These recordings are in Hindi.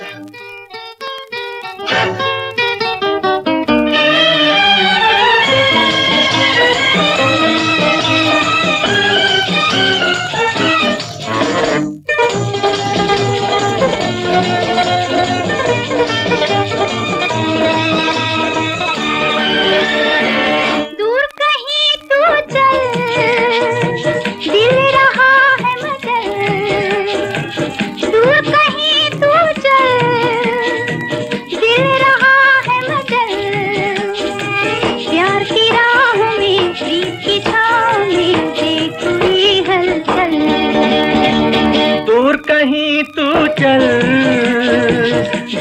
कहीं तू चल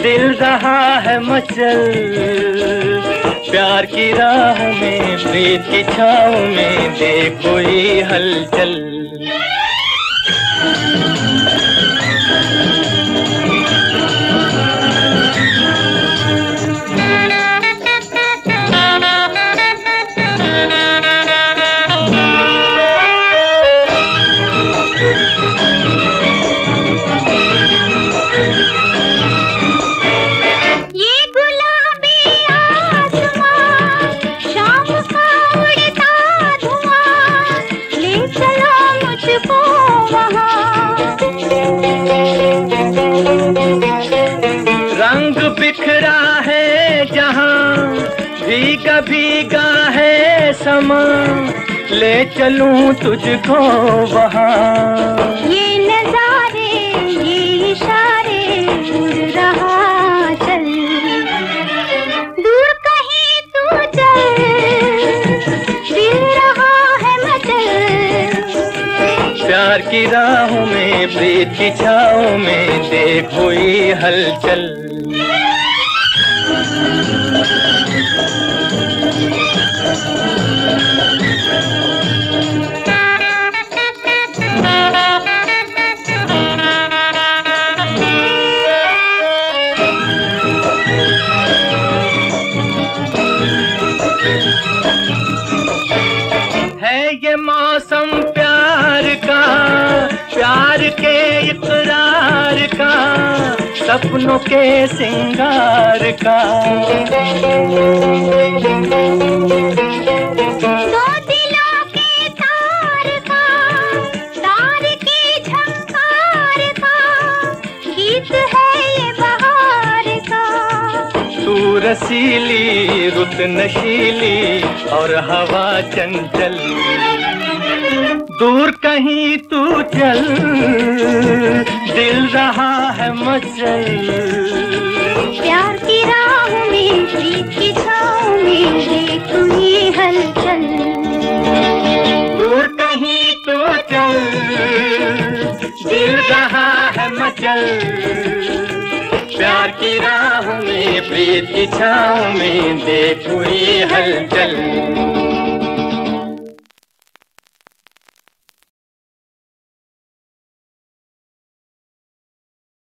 दिल रहा है मचल। प्यार की राह में, प्रीत की छाव में देखो ये हलचल। भीगा भीगा है समा ले चलूँ तुझको वहाँ। ये नजारे ये इशारे उड़ रहा चल। दूर कहीं तू चल दिल रहा है मचल। प्यार की राहों में प्रीत की छाओं में देखो ये हलचल। मौसम प्यार का प्यार के इकरार का सपनों के सिंगार का। दो दिलों के तार का तार के झंकार का गीत है ये बहार का। तू रसीली रुत नशीली और हवा चंचल। दूर कहीं तू चल। दिल रहा है मचल। प्यार की राह में प्रीत की छाँव में देखो ये हलचल। दूर कहीं तो चल। दिल रहा है मचल। प्यार की राह में प्रीत की छाँव में देखो ये हलचल।